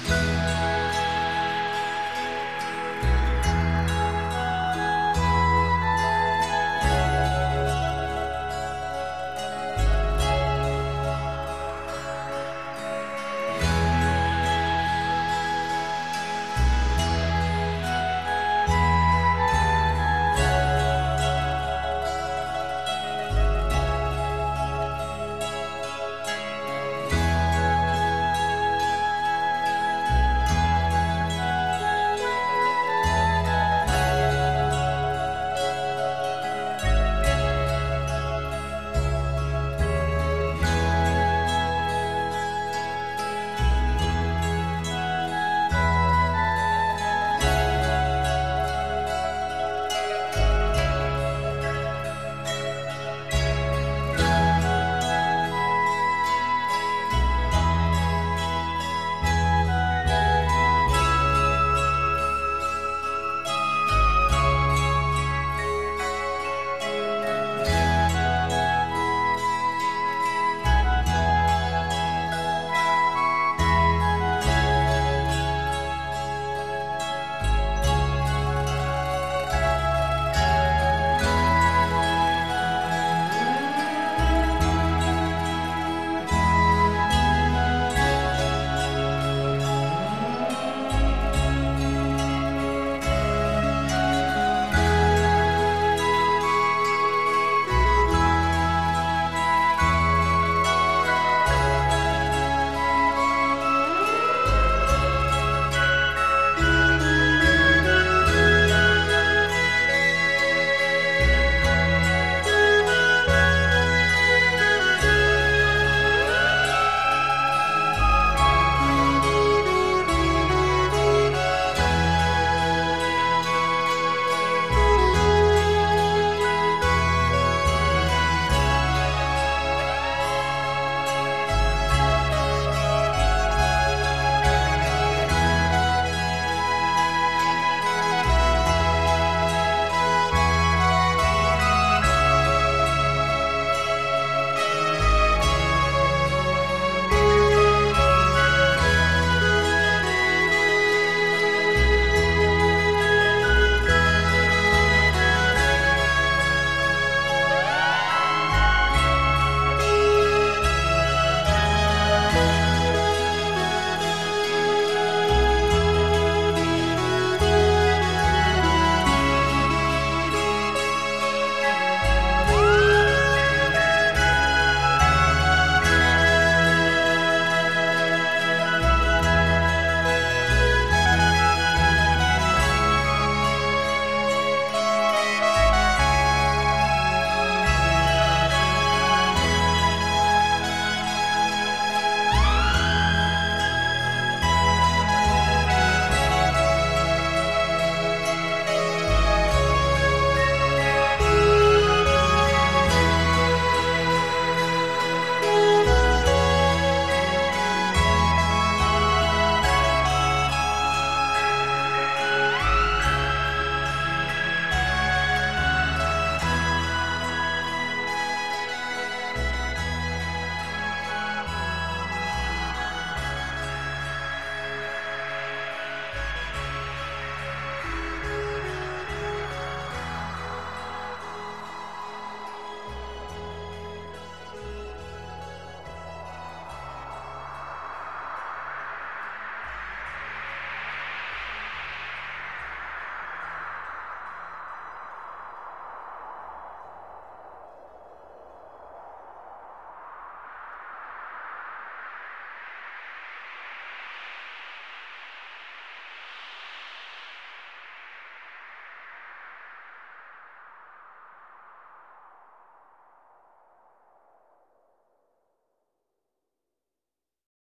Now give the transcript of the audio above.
Yeah.